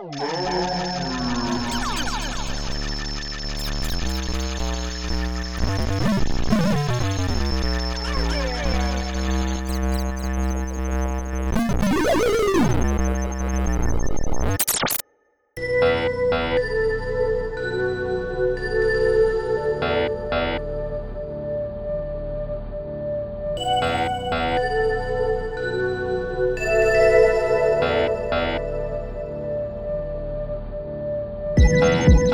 Oh, Música